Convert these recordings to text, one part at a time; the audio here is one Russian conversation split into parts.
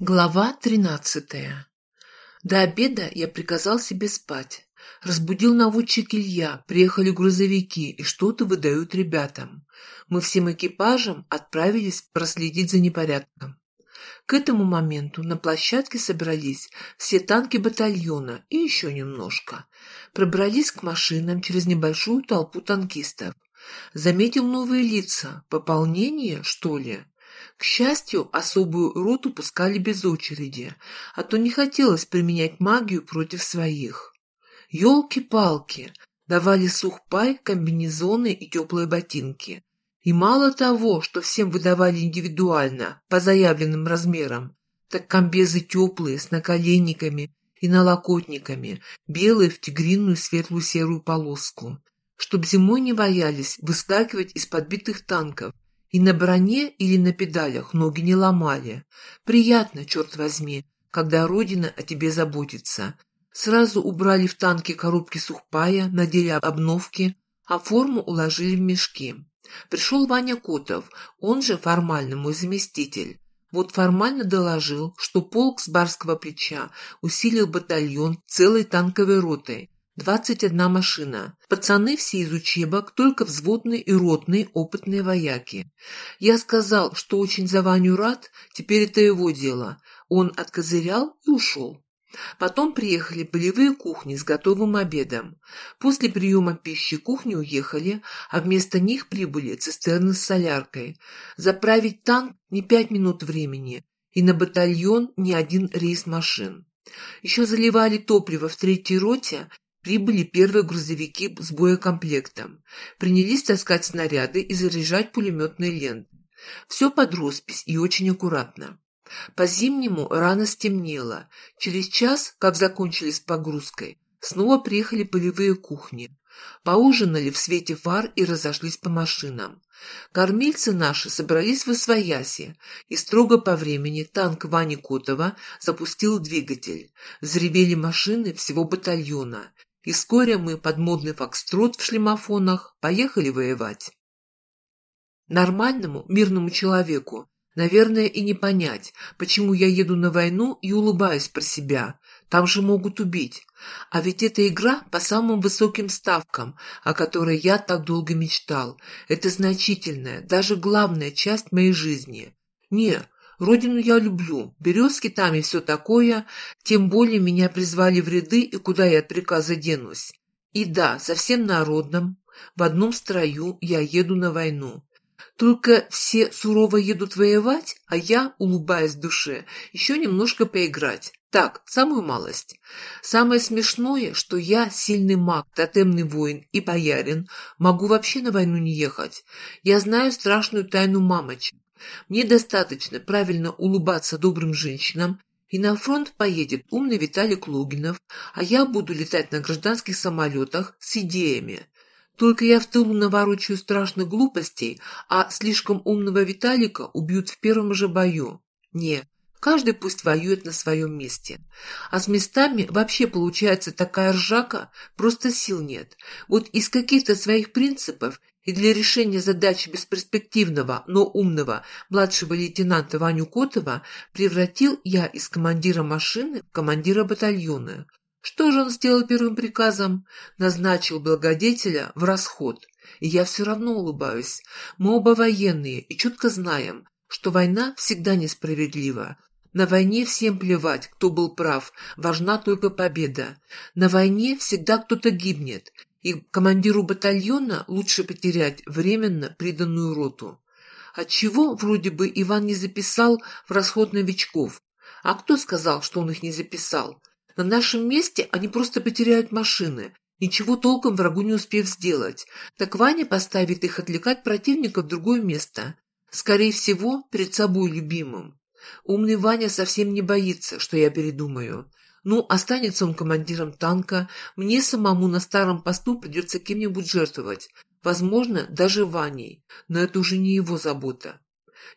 Глава тринадцатая. До обеда я приказал себе спать. Разбудил наводчик Илья, приехали грузовики и что-то выдают ребятам. Мы всем экипажем отправились проследить за непорядком. К этому моменту на площадке собрались все танки батальона и еще немножко. Пробрались к машинам через небольшую толпу танкистов. Заметил новые лица. Пополнение, что ли? К счастью, особую роту пускали без очереди, а то не хотелось применять магию против своих. Ёлки-палки, давали сухпай, комбинезоны и теплые ботинки. И мало того, что всем выдавали индивидуально, по заявленным размерам, так комбезы теплые, с наколенниками и налокотниками, белые в тигриную светлую серую полоску. Чтоб зимой не боялись выскакивать из подбитых танков, и на броне или на педалях ноги не ломали. Приятно, черт возьми, когда Родина о тебе заботится. Сразу убрали в танки коробки сухпая, надели обновки, а форму уложили в мешки. Пришел Ваня Котов, он же формально мой заместитель. Вот формально доложил, что полк с барского плеча усилил батальон целой танковой ротой, Двадцать одна машина. Пацаны все из учебок, только взводные и ротные опытные вояки. Я сказал, что очень за Ваню рад, теперь это его дело. Он откозырял и ушел. Потом приехали полевые кухни с готовым обедом. После приема пищи кухни уехали, а вместо них прибыли цистерны с соляркой. Заправить танк не пять минут времени, и на батальон ни один рейс машин. Еще заливали топливо в третьей роте Прибыли первые грузовики с боекомплектом. Принялись таскать снаряды и заряжать пулеметные ленты. Все под роспись и очень аккуратно. По-зимнему рано стемнело. Через час, как закончили с погрузкой, снова приехали полевые кухни. Поужинали в свете фар и разошлись по машинам. Кормильцы наши собрались в Освояси, и строго по времени танк Вани Котова запустил двигатель. Взревели машины всего батальона, и вскоре мы под модный фокстрот в шлемофонах поехали воевать. Нормальному, мирному человеку, наверное, и не понять, почему я еду на войну и улыбаюсь про себя. Там же могут убить. А ведь это игра по самым высоким ставкам, о которой я так долго мечтал. Это значительная, даже главная часть моей жизни. Не, Родину я люблю, березки там и все такое, тем более меня призвали в ряды, и куда я от приказа денусь. И да, совсем народном, в одном строю я еду на войну. Только все сурово едут воевать, а я, улыбаясь душе, еще немножко поиграть. Так, самую малость. Самое смешное, что я, сильный маг, тотемный воин и боярин, могу вообще на войну не ехать. Я знаю страшную тайну мамочек. Мне достаточно правильно улыбаться добрым женщинам, и на фронт поедет умный Виталик Логинов, а я буду летать на гражданских самолетах с идеями. Только я в тылу наворочаю страшных глупостей, а слишком умного Виталика убьют в первом же бою. Не, каждый пусть воюет на своем месте. А с местами вообще получается такая ржака, просто сил нет. Вот из каких-то своих принципов и для решения задачи бесперспективного, но умного младшего лейтенанта Ваню Котова превратил я из командира машины в командира батальона. Что же он сделал первым приказом? Назначил благодетеля в расход. И я все равно улыбаюсь. Мы оба военные и четко знаем, что война всегда несправедлива. На войне всем плевать, кто был прав, важна только победа. На войне всегда кто-то гибнет, и командиру батальона лучше потерять временно приданную роту. Отчего вроде бы Иван не записал в расход новичков? А кто сказал, что он их не записал? На нашем месте они просто потеряют машины, ничего толком врагу не успев сделать. Так Ваня поставит их отвлекать противника в другое место. Скорее всего, перед собой любимым. Умный Ваня совсем не боится, что я передумаю. Ну, останется он командиром танка, мне самому на старом посту придется кем-нибудь жертвовать, возможно, даже Ваней, но это уже не его забота.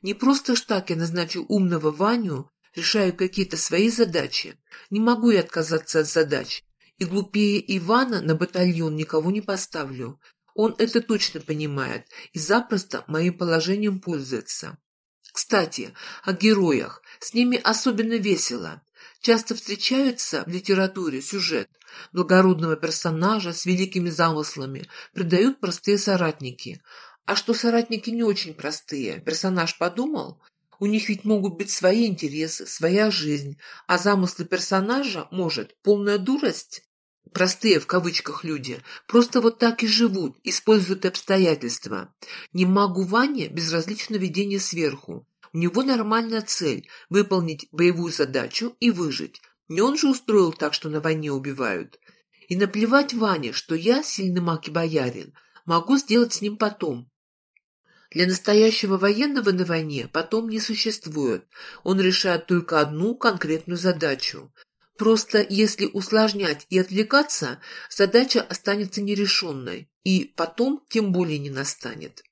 Не просто ж так я назначил умного Ваню, решаю какие-то свои задачи. Не могу я отказаться от задач. И глупее Ивана на батальон никого не поставлю. Он это точно понимает и запросто моим положением пользуется. Кстати, о героях. С ними особенно весело. Часто встречается в литературе сюжет благородного персонажа с великими замыслами, придают простые соратники. А что соратники не очень простые, персонаж подумал, у них ведь могут быть свои интересы, своя жизнь, а замыслы персонажа, может, полная дурость? Простые в кавычках люди просто вот так и живут, используют обстоятельства. Не могу Ваня безразлично видение сверху. У него нормальная цель – выполнить боевую задачу и выжить. Не он же устроил так, что на войне убивают. И наплевать Ване, что я, сильный маг и боярин, могу сделать с ним потом. Для настоящего военного на войне потом не существует. Он решает только одну конкретную задачу. Просто если усложнять и отвлекаться, задача останется нерешенной, и потом тем более не настанет.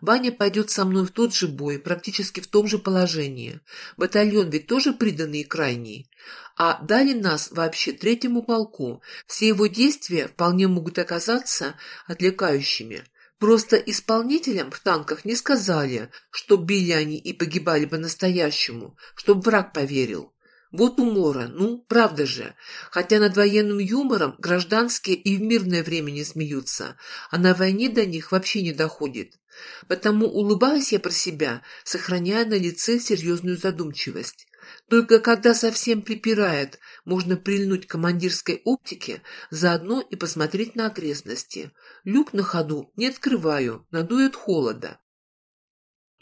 Ваня пойдет со мной в тот же бой, практически в том же положении. Батальон ведь тоже приданный и крайний. А дали нас вообще третьему полку. Все его действия вполне могут оказаться отвлекающими. Просто исполнителям в танках не сказали, что били они и погибали по-настоящему, чтоб враг поверил. Вот умора, ну, правда же. Хотя над военным юмором гражданские и в мирное время не смеются, а на войне до них вообще не доходит. Потому улыбаюсь я про себя, сохраняя на лице серьезную задумчивость. Только когда совсем припирает, можно прильнуть к командирской оптике, заодно и посмотреть на окрестности. Люк на ходу не открываю, надует холода.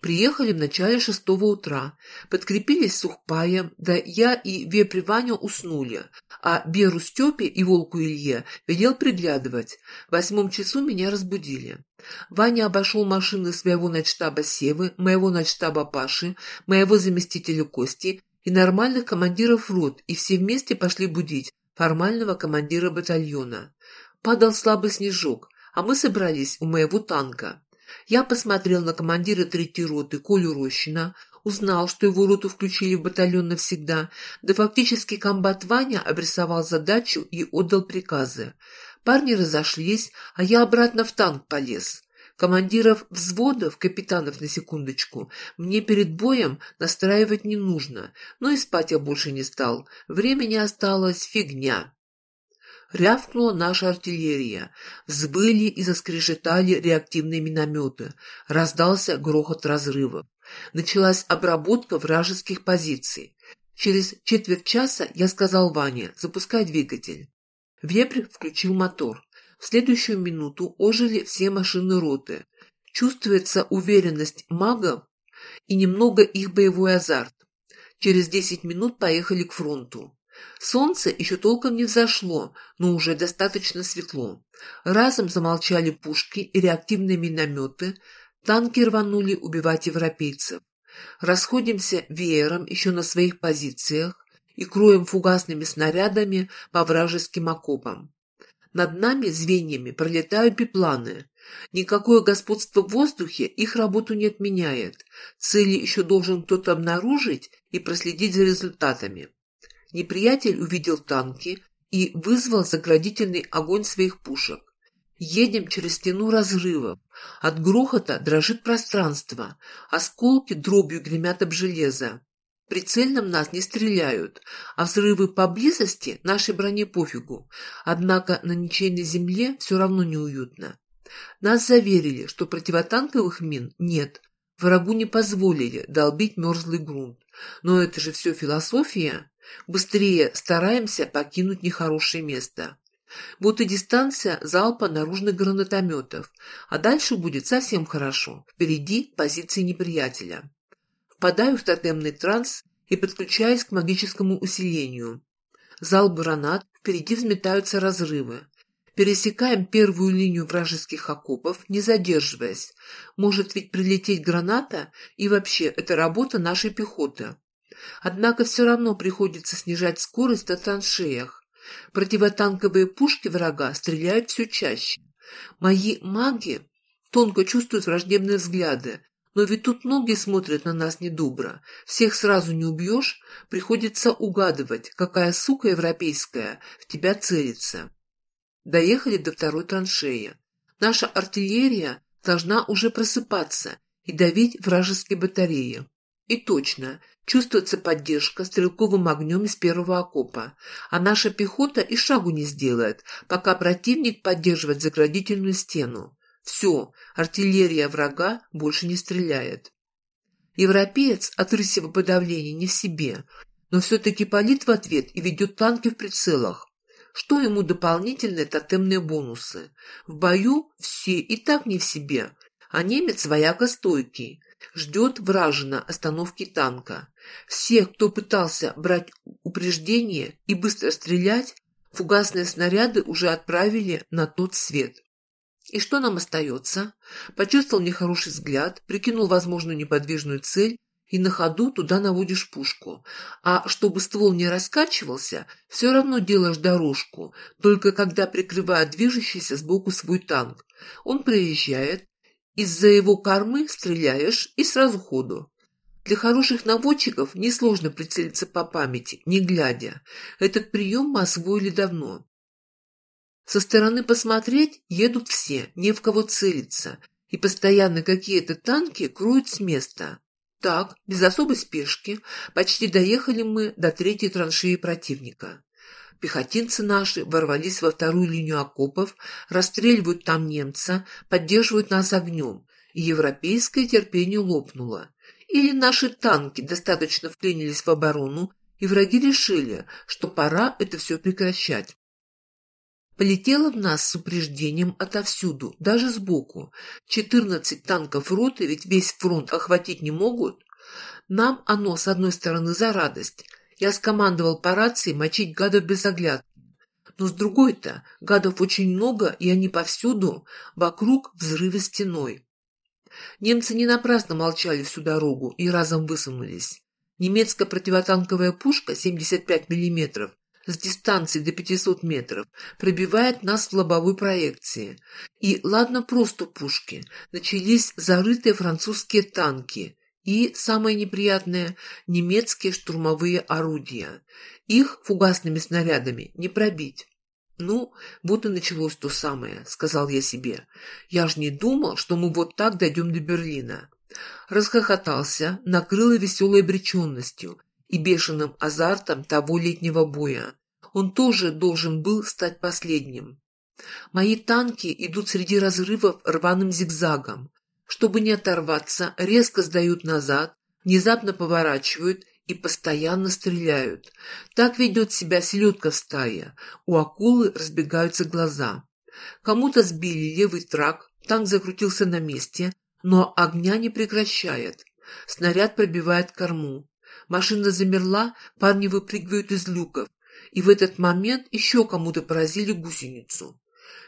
Приехали в начале шестого утра, подкрепились сухпаем, да я и Вепри Ваня уснули, а Беру Степе и Волку Илье велел приглядывать. В восьмом часу меня разбудили. Ваня обошел машины своего начштаба Севы, моего начштаба Паши, моего заместителя Кости и нормальных командиров рот, и все вместе пошли будить формального командира батальона. Падал слабый снежок, а мы собрались у моего танка. Я посмотрел на командира третьей роты Колю Рощина, узнал, что его роту включили в батальон навсегда, да фактически комбат Ваня обрисовал задачу и отдал приказы. Парни разошлись, а я обратно в танк полез. Командиров взводов, капитанов на секундочку, мне перед боем настраивать не нужно, но и спать я больше не стал. Времени осталось фигня. Рявкнула наша артиллерия. Взбыли и заскрежетали реактивные минометы. Раздался грохот разрывов. Началась обработка вражеских позиций. Через четверть часа я сказал Ване «запускай двигатель». Вепрь включил мотор. В следующую минуту ожили все машины роты. Чувствуется уверенность магов и немного их боевой азарт. Через десять минут поехали к фронту. Солнце еще толком не взошло, но уже достаточно светло. Разом замолчали пушки и реактивные минометы, танки рванули убивать европейцев. Расходимся веером еще на своих позициях и кроем фугасными снарядами по вражеским окопам. Над нами звеньями пролетают бипланы. Никакое господство в воздухе их работу не отменяет. Цели еще должен кто-то обнаружить и проследить за результатами. Неприятель увидел танки и вызвал заградительный огонь своих пушек. Едем через стену разрывов. От грохота дрожит пространство. Осколки дробью гремят об железо. Прицельным нас не стреляют, а взрывы поблизости нашей броне пофигу. Однако на ничейной земле все равно неуютно. Нас заверили, что противотанковых мин нет. Врагу не позволили долбить мерзлый грунт. Но это же все философия. Быстрее стараемся покинуть нехорошее место. И дистанция залпа наружных гранатометов, а дальше будет совсем хорошо. Впереди позиции неприятеля. Впадаю в тотемный транс и подключаюсь к магическому усилению. Залп гранат, впереди взметаются разрывы. Пересекаем первую линию вражеских окопов, не задерживаясь. Может ведь прилететь граната, и вообще это работа нашей пехоты. Однако все равно приходится снижать скорость на траншеях. Противотанковые пушки врага стреляют все чаще. Мои маги тонко чувствуют враждебные взгляды, но ведь тут многие смотрят на нас недобро. Всех сразу не убьешь, приходится угадывать, какая сука европейская в тебя целится. Доехали до второй траншеи. Наша артиллерия должна уже просыпаться и давить вражеские батареи. И точно, Чувствуется поддержка стрелковым огнем из первого окопа, а наша пехота и шагу не сделает, пока противник поддерживает заградительную стену. Все, артиллерия врага больше не стреляет. Европеец от рысьего подавления не в себе, но все-таки палит в ответ и ведет танки в прицелах. Что ему дополнительные тотемные бонусы? В бою все и так не в себе, а немец вояка стойкий. Ждет вражина остановки танка. Всех, кто пытался брать упреждение и быстро стрелять, фугасные снаряды уже отправили на тот свет. И что нам остается? Почувствовал нехороший взгляд, прикинул возможную неподвижную цель и на ходу туда наводишь пушку. А чтобы ствол не раскачивался, все равно делаешь дорожку, только когда прикрывает движущийся сбоку свой танк. Он проезжает, из-за его кормы стреляешь и сразу ходу. Для хороших наводчиков несложно прицелиться по памяти, не глядя. Этот прием мы освоили давно. Со стороны посмотреть едут все, не в кого целиться, и постоянно какие-то танки кроют с места. Так, без особой спешки, почти доехали мы до третьей траншеи противника. Пехотинцы наши ворвались во вторую линию окопов, расстреливают там немца, поддерживают нас огнем, и европейское терпение лопнуло. Или наши танки достаточно вклинились в оборону, и враги решили, что пора это все прекращать. Полетело в нас с упреждением отовсюду, даже сбоку. Четырнадцать танков роты, ведь весь фронт охватить не могут. Нам оно, с одной стороны, за радость. Я скомандовал по рации мочить гадов без оглядки. Но с другой-то, гадов очень много, и они повсюду, вокруг взрывы стеной. Немцы не напрасно молчали всю дорогу и разом высунулись. Немецкая противотанковая пушка 75 мм с дистанции до 500 метров пробивает нас в лобовой проекции. И ладно просто пушки, начались зарытые французские танки и, самое неприятное, немецкие штурмовые орудия. Их фугасными снарядами не пробить. «Ну, вот и началось то самое», — сказал я себе. «Я ж не думал, что мы вот так дойдем до Берлина». Расхохотался, накрыло веселой обреченностью и бешеным азартом того летнего боя. Он тоже должен был стать последним. Мои танки идут среди разрывов рваным зигзагом. Чтобы не оторваться, резко сдают назад, внезапно поворачивают и постоянно стреляют. Так ведет себя селедка в стае. У акулы разбегаются глаза. Кому-то сбили левый трак, танк закрутился на месте, но огня не прекращает. Снаряд пробивает корму. Машина замерла, парни выпрыгивают из люков, и в этот момент еще кому-то поразили гусеницу.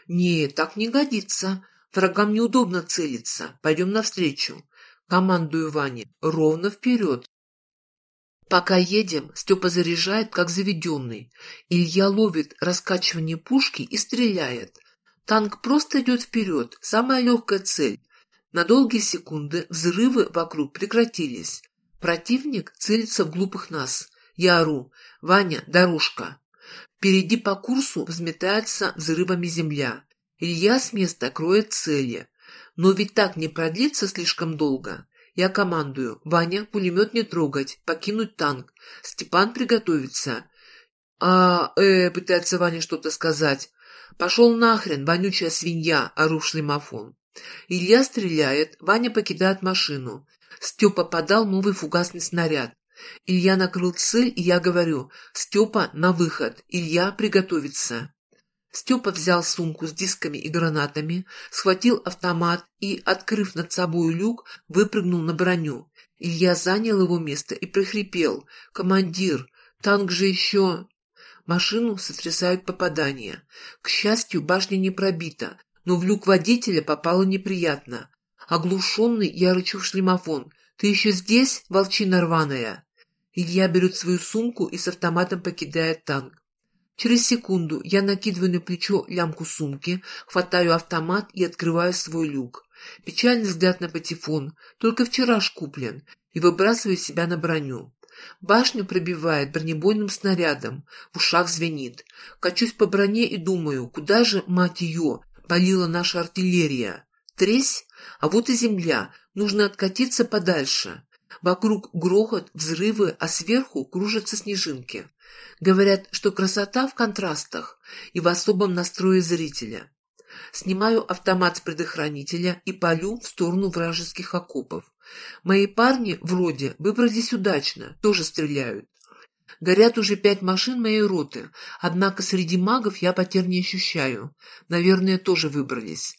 «Нет, так не годится. Врагам неудобно целиться. Пойдем навстречу». Командую Ване. Ровно вперед. Пока едем, Степа заряжает, как заведенный. Илья ловит раскачивание пушки и стреляет. Танк просто идет вперед, самая легкая цель. На долгие секунды взрывы вокруг прекратились. Противник целится в глупых нас. Я ору. «Ваня, дорожка!» Впереди по курсу взметается взрывами земля. Илья с места кроет цели. Но ведь так не продлится слишком долго. Я командую. Ваня, пулемет не трогать, покинуть танк. Степан приготовиться. А, э, пытается Ваня что-то сказать. Пошел нахрен, вонючая свинья, ору шлемофон. Илья стреляет, Ваня покидает машину. Степа подал новый фугасный снаряд. Илья накрыл цель, и я говорю, «Степа, на выход! Илья, приготовиться!» Степа взял сумку с дисками и гранатами, схватил автомат и, открыв над собой люк, выпрыгнул на броню. Илья занял его место и прохрипел. «Командир, танк же еще...» Машину сотрясают попадания. К счастью, башня не пробита, но в люк водителя попало неприятно. Оглушенный, я рычу в шлемофон. «Ты еще здесь, волчина рваная?» Илья берет свою сумку и с автоматом покидает танк. Через секунду я накидываю на плечо лямку сумки, хватаю автомат и открываю свой люк. Печальный взгляд на патефон, только вчера ж куплен, и выбрасываю себя на броню. Башню пробивает бронебойным снарядом, в ушах звенит. Качусь по броне и думаю, куда же, мать ее, полила наша артиллерия. Тресь? А вот и земля, нужно откатиться подальше. Вокруг грохот, взрывы, а сверху кружатся снежинки. Говорят, что красота в контрастах и в особом настрое зрителя. Снимаю автомат с предохранителя и палю в сторону вражеских окопов. Мои парни вроде выбрались удачно, тоже стреляют. Горят уже пять машин моей роты, однако среди магов я потерь не ощущаю. Наверное, тоже выбрались.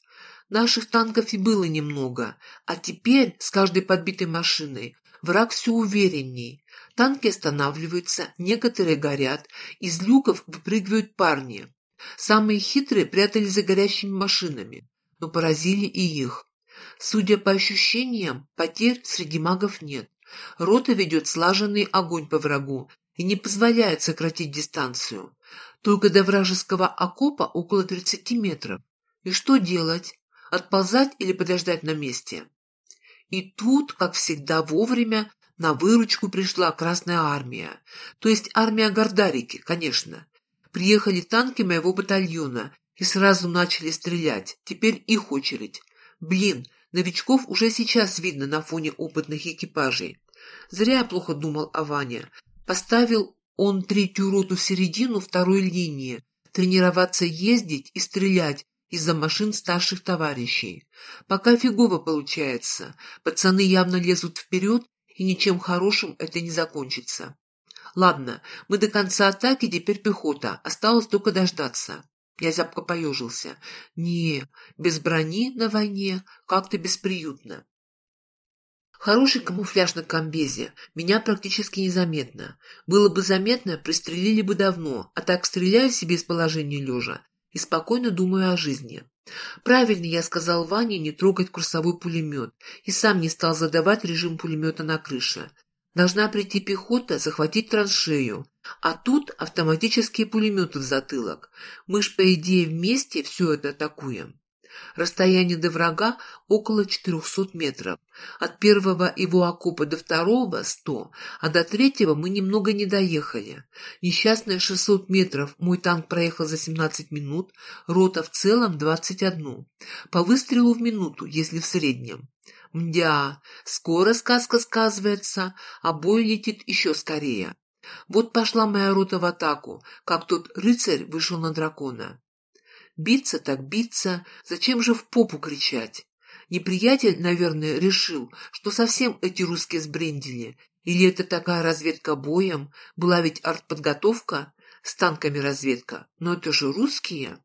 Наших танков и было немного, а теперь с каждой подбитой машиной враг все уверенней. Танки останавливаются, некоторые горят, из люков выпрыгивают парни. Самые хитрые прятались за горящими машинами, но поразили и их. Судя по ощущениям, потерь среди магов нет. Рота ведет слаженный огонь по врагу и не позволяет сократить дистанцию. Только до вражеского окопа около 30 метров. И что делать? Отползать или подождать на месте? И тут, как всегда вовремя, на выручку пришла Красная Армия. То есть армия Гордарики, конечно. Приехали танки моего батальона и сразу начали стрелять. Теперь их очередь. Блин, новичков уже сейчас видно на фоне опытных экипажей. Зря я плохо думал о Ване. Поставил он третью роту в середину второй линии, тренироваться ездить и стрелять из-за машин старших товарищей. Пока фигово получается. Пацаны явно лезут вперед, и ничем хорошим это не закончится. Ладно, мы до конца атаки, теперь пехота. Осталось только дождаться. Я зябко поежился. Не, без брони на войне как-то бесприютно. Хороший камуфляж на комбезе. Меня практически незаметно. Было бы заметно, пристрелили бы давно, а так стреляю себе из положения лежа и спокойно думаю о жизни. Правильно я сказал Ване не трогать курсовой пулемет и сам не стал задавать режим пулемета на крыше. Должна прийти пехота, захватить траншею. А тут автоматические пулеметы в затылок. Мы ж, по идее, вместе все это атакуем. Расстояние до врага около 400 метров. От первого его окопа до второго – 100, а до третьего мы немного не доехали. Несчастные 600 метров мой танк проехал за 17 минут, рота в целом 21. По выстрелу в минуту, если в среднем. Мдя, скоро сказка сказывается, а бой летит еще скорее. Вот пошла моя рота в атаку, как тот рыцарь вышел на дракона. Биться так биться, зачем же в попу кричать? Неприятель, наверное, решил, что совсем эти русские сбрендили. Или это такая разведка боем? Была ведь артподготовка? С танками разведка. Но это же русские.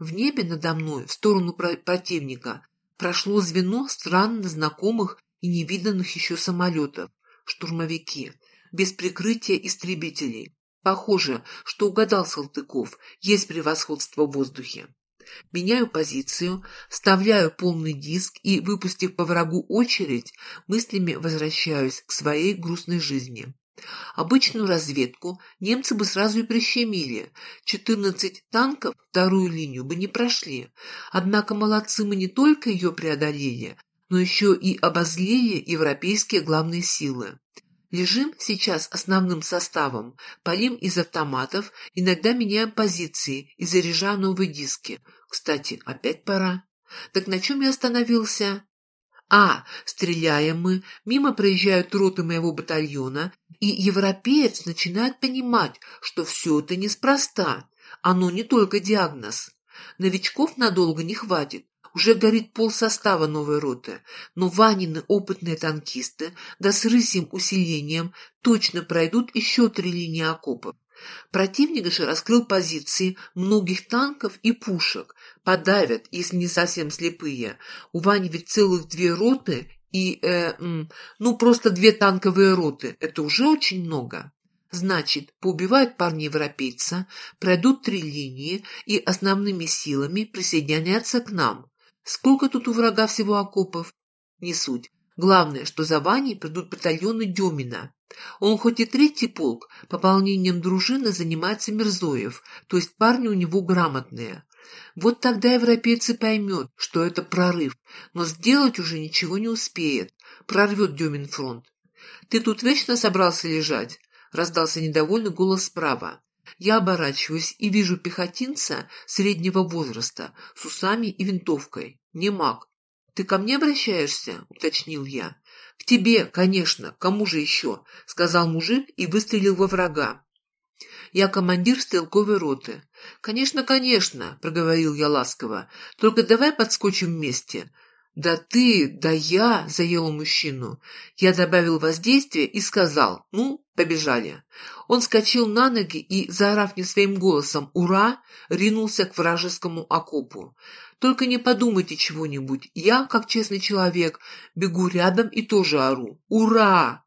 В небе надо мной, в сторону противника, прошло звено странно знакомых и невиданных еще самолетов. Штурмовики. Без прикрытия истребителей. Похоже, что угадал Салтыков. Есть превосходство в воздухе. Меняю позицию, вставляю полный диск и, выпустив по врагу очередь, мыслями возвращаюсь к своей грустной жизни. Обычную разведку немцы бы сразу и прищемили. 14 танков вторую линию бы не прошли. Однако молодцы мы не только ее преодолели, но еще и обозлили европейские главные силы. Лежим сейчас основным составом, палим из автоматов, иногда меняем позиции и заряжаем новые диски. Кстати, опять пора. Так на чем я остановился? А, стреляем мы, мимо проезжают роты моего батальона, и европеец начинает понимать, что все это неспроста. Оно не только диагноз. Новичков надолго не хватит. Уже горит пол состава новой роты, но Ванины опытные танкисты, да с рысьим усилением, точно пройдут еще три линии окопов. Противник же раскрыл позиции многих танков и пушек. Подавят, если не совсем слепые. У Вани ведь целых две роты и, э, ну, просто две танковые роты. Это уже очень много. Значит, поубивают парня-европейца, пройдут три линии и основными силами присоединятся к нам. Сколько тут у врага всего окопов? Не суть. Главное, что за Ваней придут батальоны Демина. Он хоть и третий полк, пополнением дружины занимается Мирзоев, то есть парни у него грамотные. Вот тогда европейцы поймет, что это прорыв, но сделать уже ничего не успеет. Прорвет Демин фронт. «Ты тут вечно собрался лежать?» — раздался недовольный голос справа. Я оборачиваюсь и вижу пехотинца среднего возраста с усами и винтовкой. Не маг, «Ты ко мне обращаешься?» — уточнил я. «К тебе, конечно, кому же еще?» — сказал мужик и выстрелил во врага. Я командир стрелковой роты. «Конечно, конечно», — проговорил я ласково. «Только давай подскочим вместе». «Да ты, да я!» — заел мужчину. Я добавил воздействие и сказал «Ну, побежали». Он скочил на ноги и, заорав не своим голосом «Ура!», ринулся к вражескому окопу. «Только не подумайте чего-нибудь. Я, как честный человек, бегу рядом и тоже ору. Ура!»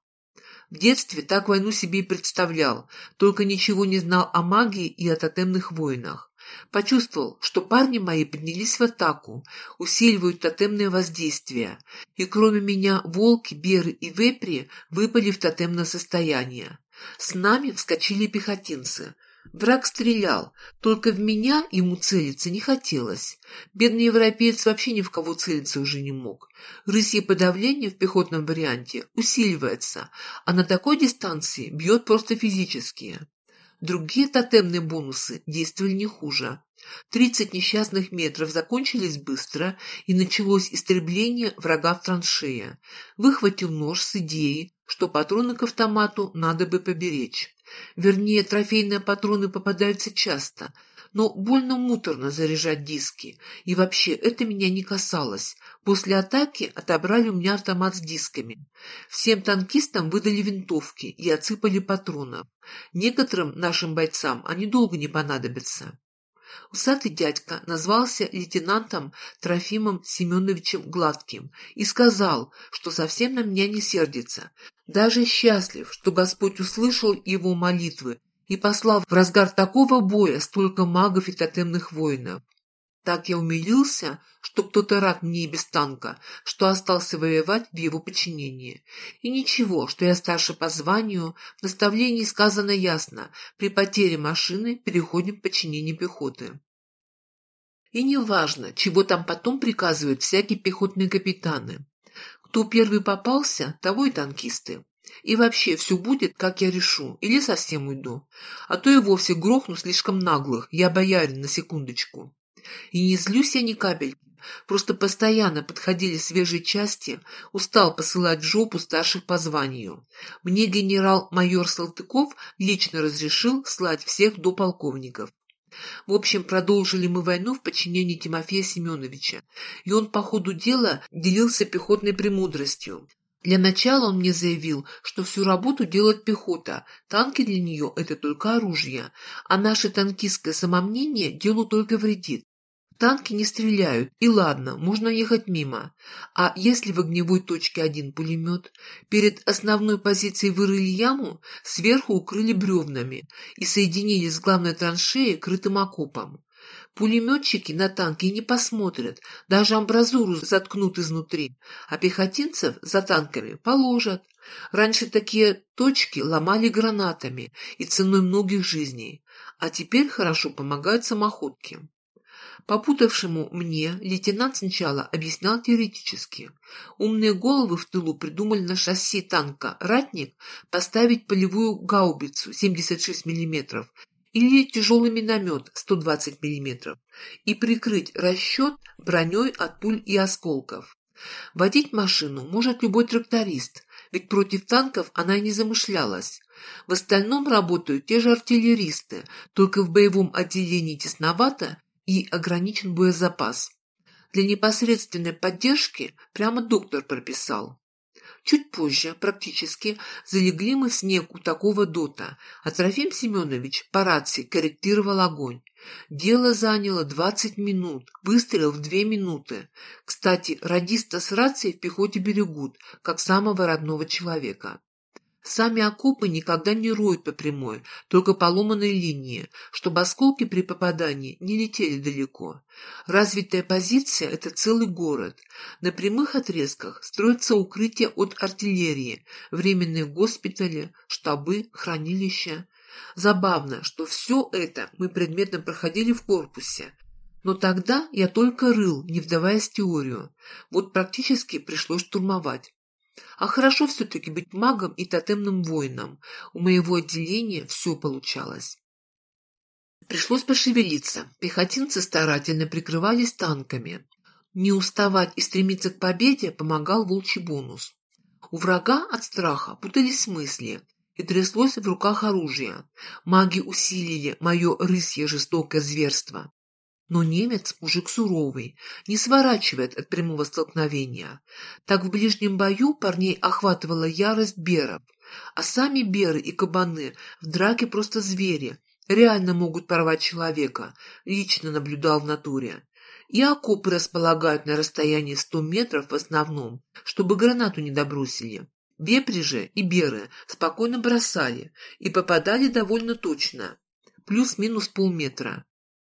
В детстве так войну себе и представлял, только ничего не знал о магии и о тотемных войнах. Почувствовал, что парни мои поднялись в атаку, усиливают тотемное воздействие, и кроме меня волки, беры и вепри выпали в тотемное состояние. С нами вскочили пехотинцы — Враг стрелял, только в меня ему целиться не хотелось. Бедный европеец вообще ни в кого целиться уже не мог. Рысье подавление в пехотном варианте усиливается, а на такой дистанции бьет просто физически. Другие тотемные бонусы действовали не хуже. Тридцать несчастных метров закончились быстро, и началось истребление врага в траншее. Выхватил нож с идеей, что патроны к автомату надо бы поберечь. Вернее, трофейные патроны попадаются часто, но больно муторно заряжать диски. И вообще, это меня не касалось. После атаки отобрали у меня автомат с дисками. Всем танкистам выдали винтовки и отсыпали патронов. Некоторым нашим бойцам они долго не понадобятся. Усатый дядька назвался лейтенантом Трофимом Семеновичем Гладким и сказал, что совсем на меня не сердится, даже счастлив, что Господь услышал его молитвы и послал в разгар такого боя столько магов и тотемных воинов. Так я умилился, что кто-то рад мне и без танка, что остался воевать в его подчинении. И ничего, что я старше по званию, в наставлении сказано ясно, при потере машины переходим в подчинение пехоты. И не важно, чего там потом приказывают всякие пехотные капитаны. Кто первый попался, того и танкисты. И вообще, все будет, как я решу, или совсем уйду. А то и вовсе грохну слишком наглых, я боярин на секундочку. И не злюсь я ни капельки, просто постоянно подходили свежие части, устал посылать в жопу старших по званию. Мне генерал-майор Салтыков лично разрешил слать всех до полковников. В общем, продолжили мы войну в подчинении Тимофея Семеновича, и он по ходу дела делился пехотной премудростью. Для начала он мне заявил, что всю работу делает пехота, танки для нее – это только оружие, а наше танкистское самомнение делу только вредит. Танки не стреляют, и ладно, можно ехать мимо. А если в огневой точке один пулемет? Перед основной позицией вырыли яму, сверху укрыли бревнами и соединили с главной траншеей крытым окопом. Пулеметчики на танки не посмотрят, даже амбразуру заткнут изнутри, а пехотинцев за танками положат. Раньше такие точки ломали гранатами и ценой многих жизней, а теперь хорошо помогают самоходки. Попутавшему мне лейтенант сначала объяснял теоретически. Умные головы в тылу придумали на шасси танка «Ратник» поставить полевую гаубицу 76 мм или тяжелый миномет 120 мм и прикрыть расчет броней от пуль и осколков. Водить машину может любой тракторист, ведь против танков она не замышлялась. В остальном работают те же артиллеристы, только в боевом отделении тесновато и ограничен боезапас. Для непосредственной поддержки прямо доктор прописал. Чуть позже, практически, залегли мы в снег у такого дота, а Трофим Семенович по рации корректировал огонь. Дело заняло двадцать минут, выстрел в две минуты. Кстати, радиста с рацией в пехоте берегут, как самого родного человека. Сами окопы никогда не роют по прямой, только по ломаной линии, чтобы осколки при попадании не летели далеко. Развитая позиция – это целый город. На прямых отрезках строятся укрытия от артиллерии, временные госпитали, штабы, хранилища. Забавно, что все это мы предметно проходили в корпусе. Но тогда я только рыл, не вдаваясь в теорию. Вот практически пришлось штурмовать. А хорошо все-таки быть магом и тотемным воином. У моего отделения все получалось. Пришлось пошевелиться. Пехотинцы старательно прикрывались танками. Не уставать и стремиться к победе помогал волчий бонус. У врага от страха путались мысли, и тряслось в руках оружие. Маги усилили мое рысье жестокое зверство. Но немец, мужик суровый, не сворачивает от прямого столкновения. Так в ближнем бою парней охватывала ярость беров, а сами беры и кабаны в драке просто звери, реально могут порвать человека, лично наблюдал в натуре. И окопы располагают на расстоянии 100 метров в основном, чтобы гранату не добросили. Вепри же и беры спокойно бросали и попадали довольно точно, плюс-минус полметра.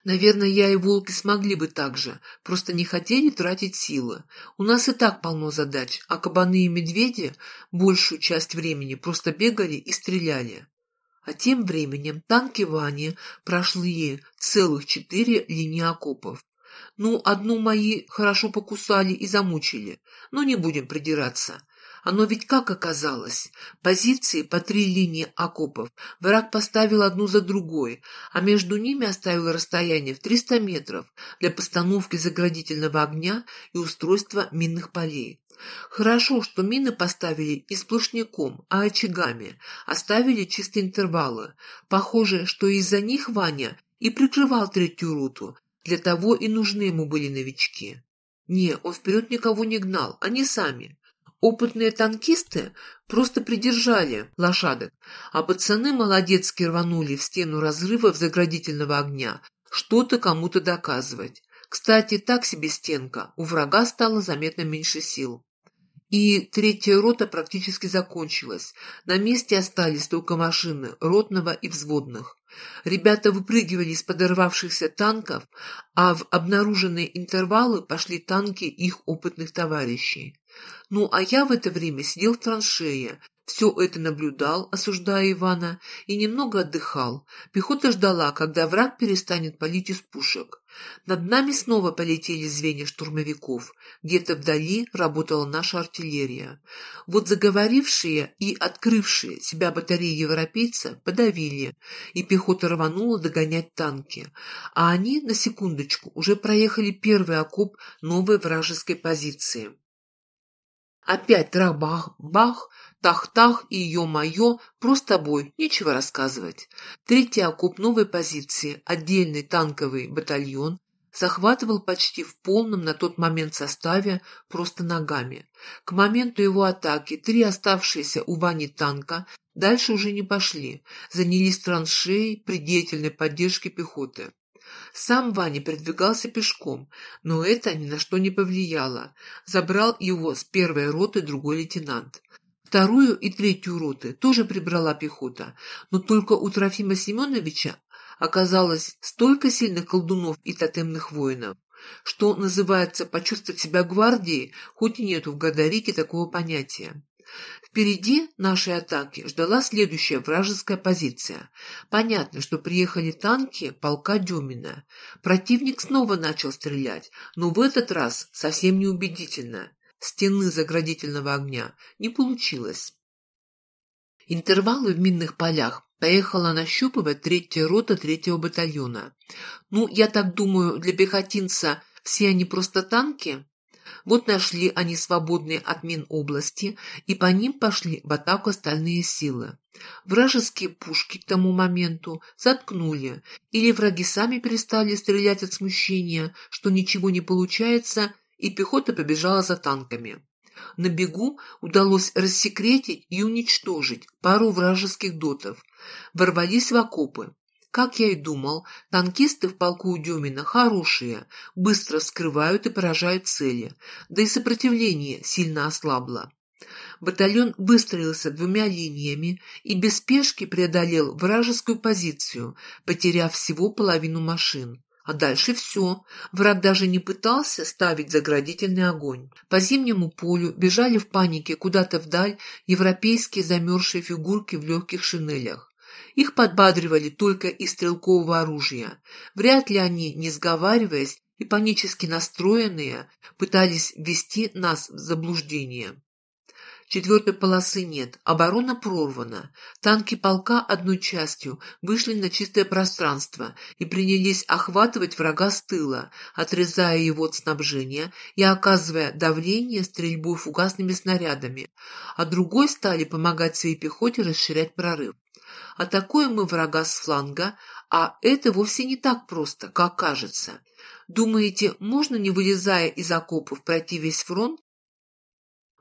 Наверное, я и волки смогли бы так же, просто не хотели тратить силы. У нас и так полно задач, а кабаны и медведи большую часть времени просто бегали и стреляли. А тем временем танки Вани прошли целых четыре линии окопов. Ну, одну мои хорошо покусали и замучили, но не будем придираться. Оно ведь как оказалось? Позиции по три линии окопов враг поставил одну за другой, а между ними оставил расстояние в 300 метров для постановки заградительного огня и устройства минных полей. Хорошо, что мины поставили не сплошняком, а очагами, оставили чистые интервалы. Похоже, что из-за них Ваня и прикрывал третью роту. Для того и нужны ему были новички. Не, он вперед никого не гнал, они сами. Опытные танкисты просто придержали лошадок, а пацаны молодецки рванули в стену разрывов заградительного огня, что-то кому-то доказывать. Кстати, так себе стенка, у врага стало заметно меньше сил. И третья рота практически закончилась. На месте остались только машины, ротного и взводных. Ребята выпрыгивали из подорвавшихся танков, а в обнаруженные интервалы пошли танки их опытных товарищей. Ну, а я в это время сидел в траншее, все это наблюдал, осуждая Ивана, и немного отдыхал. Пехота ждала, когда враг перестанет палить из пушек. Над нами снова полетели звенья штурмовиков. Где-то вдали работала наша артиллерия. Вот заговорившие и открывшие себя батареи европейца подавили, и пехота рванула догонять танки. А они, на секундочку, уже проехали первый окоп новой вражеской позиции. Опять трах-бах-бах, тах-тах и ё-моё, просто бой, нечего рассказывать. Третий окоп новой позиции, отдельный танковый батальон, захватывал почти в полном на тот момент составе просто ногами. К моменту его атаки три оставшиеся у Вани танка дальше уже не пошли, занялись траншеей при деятельной поддержке пехоты. Сам Ваня передвигался пешком, но это ни на что не повлияло. Забрал его с первой роты другой лейтенант. Вторую и третью роты тоже прибрала пехота, но только у Трофима Семеновича оказалось столько сильных колдунов и тотемных воинов, что называется почувствовать себя гвардией, хоть и нету в Гадарике такого понятия. Впереди нашей атаки ждала следующая вражеская позиция. Понятно, что приехали танки полка Дюмина. Противник снова начал стрелять, но в этот раз совсем неубедительно. Стены заградительного огня не получилось. Интервалы в минных полях поехала нащупывать третья рота третьего батальона. Ну, я так думаю, для пехотинца все они просто танки? Вот нашли они свободные от мин области, и по ним пошли в атаку остальные силы. Вражеские пушки к тому моменту заткнули, или враги сами перестали стрелять от смущения, что ничего не получается, и пехота побежала за танками. На бегу удалось рассекретить и уничтожить пару вражеских дотов. Ворвались в окопы. Как я и думал, танкисты в полку Дюмина хорошие, быстро скрывают и поражают цели, да и сопротивление сильно ослабло. Батальон выстроился двумя линиями и без спешки преодолел вражескую позицию, потеряв всего половину машин. А дальше все. Враг даже не пытался ставить заградительный огонь. По зимнему полю бежали в панике куда-то вдаль европейские замерзшие фигурки в легких шинелях. Их подбадривали только из стрелкового оружия. Вряд ли они, не сговариваясь и панически настроенные, пытались ввести нас в заблуждение. Четвертой полосы нет, оборона прорвана. Танки полка одной частью вышли на чистое пространство и принялись охватывать врага с тыла, отрезая его от снабжения и оказывая давление стрельбой фугасными снарядами, а другой стали помогать своей пехоте расширять прорыв. Атакуем мы врага с фланга, а это вовсе не так просто, как кажется. Думаете, можно, не вылезая из окопов, пройти весь фронт?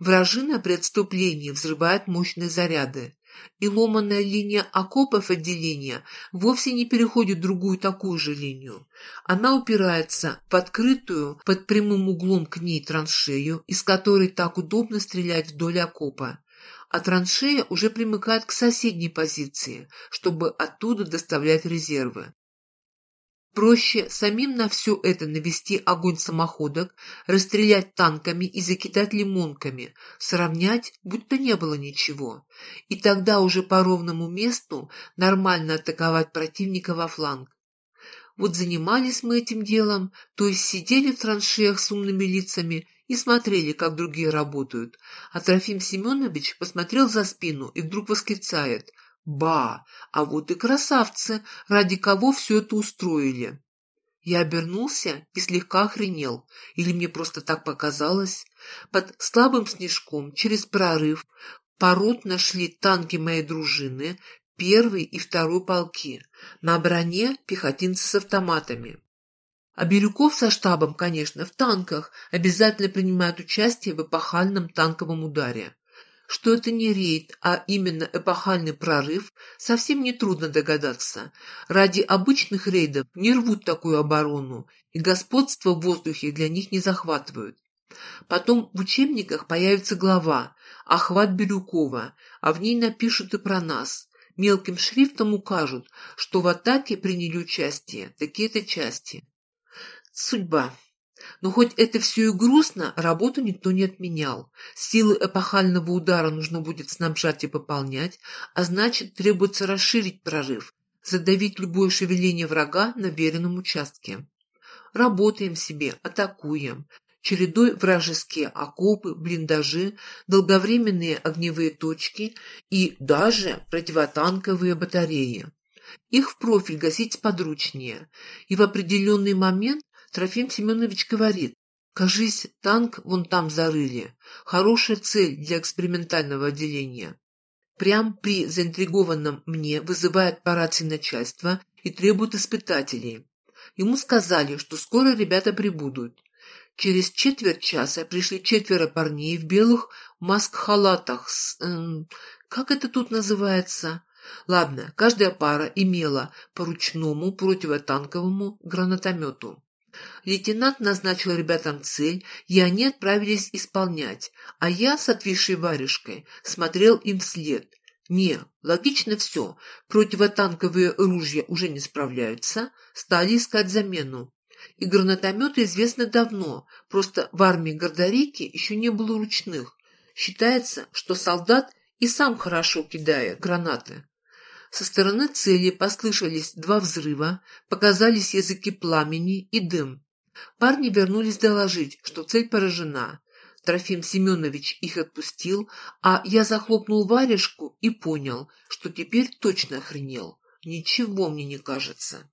Вражина при отступлении взрывает мощные заряды, и ломаная линия окопов отделения вовсе не переходит в другую такую же линию. Она упирается в открытую под прямым углом к ней траншею, из которой так удобно стрелять вдоль окопа. А траншея уже примыкает к соседней позиции, чтобы оттуда доставлять резервы. Проще самим на все это навести огонь самоходок, расстрелять танками и закидать лимонками, сравнять, будто не было ничего. И тогда уже по ровному месту нормально атаковать противника во фланг. Вот занимались мы этим делом, то есть сидели в траншеях с умными лицами и смотрели, как другие работают. А Трофим Семенович посмотрел за спину и вдруг восклицает – Ба, а вот и красавцы, ради кого все это устроили. Я обернулся и слегка охренел, или мне просто так показалось. Под слабым снежком через прорыв пород нашли танки моей дружины, первый и второй полки, на броне пехотинцы с автоматами. А Бирюков со штабом, конечно, в танках обязательно принимают участие в эпохальном танковом ударе. Что это не рейд, а именно эпохальный прорыв, совсем нетрудно догадаться. Ради обычных рейдов не рвут такую оборону, и господство в воздухе для них не захватывают. Потом в учебниках появится глава «Охват Бирюкова», а в ней напишут и про нас. Мелким шрифтом укажут, что в атаке приняли участие такие-то части. Судьба. Но хоть это все и грустно, работу никто не отменял. Силы эпохального удара нужно будет снабжать и пополнять, а значит, требуется расширить прорыв, задавить любое шевеление врага на веренном участке. Работаем себе, атакуем, чередой вражеские окопы, блиндажи, долговременные огневые точки и даже противотанковые батареи. Их в профиль гасить подручнее, и в определенный момент Трофим Семенович говорит, кажись, танк вон там зарыли. Хорошая цель для экспериментального отделения. Прям при заинтригованном мне вызывает по рации начальство и требует испытателей. Ему сказали, что скоро ребята прибудут. Через четверть часа пришли четверо парней в белых маск-халатах с... Эм, как это тут называется? Ладно, каждая пара имела по ручному противотанковому гранатомету. Лейтенант назначил ребятам цель, и они отправились исполнять, а я с отвисшей варежкой смотрел им вслед. Не, логично все, противотанковые ружья уже не справляются, стали искать замену. И гранатометы известны давно, просто в армии Гордорики еще не было ручных. Считается, что солдат и сам хорошо кидает гранаты. Со стороны цели послышались два взрыва, показались языки пламени и дым. Парни вернулись доложить, что цель поражена. Трофим Семенович их отпустил, а я захлопнул варежку и понял, что теперь точно охренел. Ничего мне не кажется.